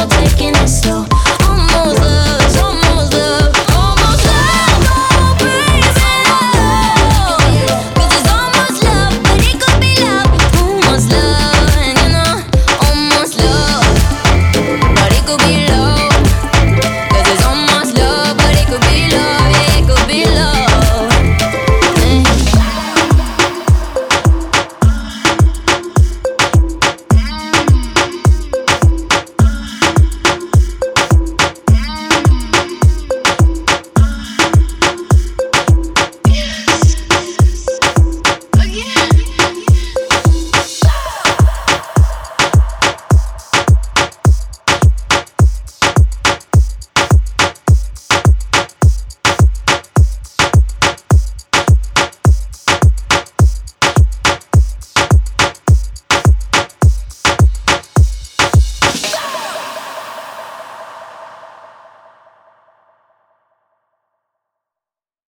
we're taking it slow.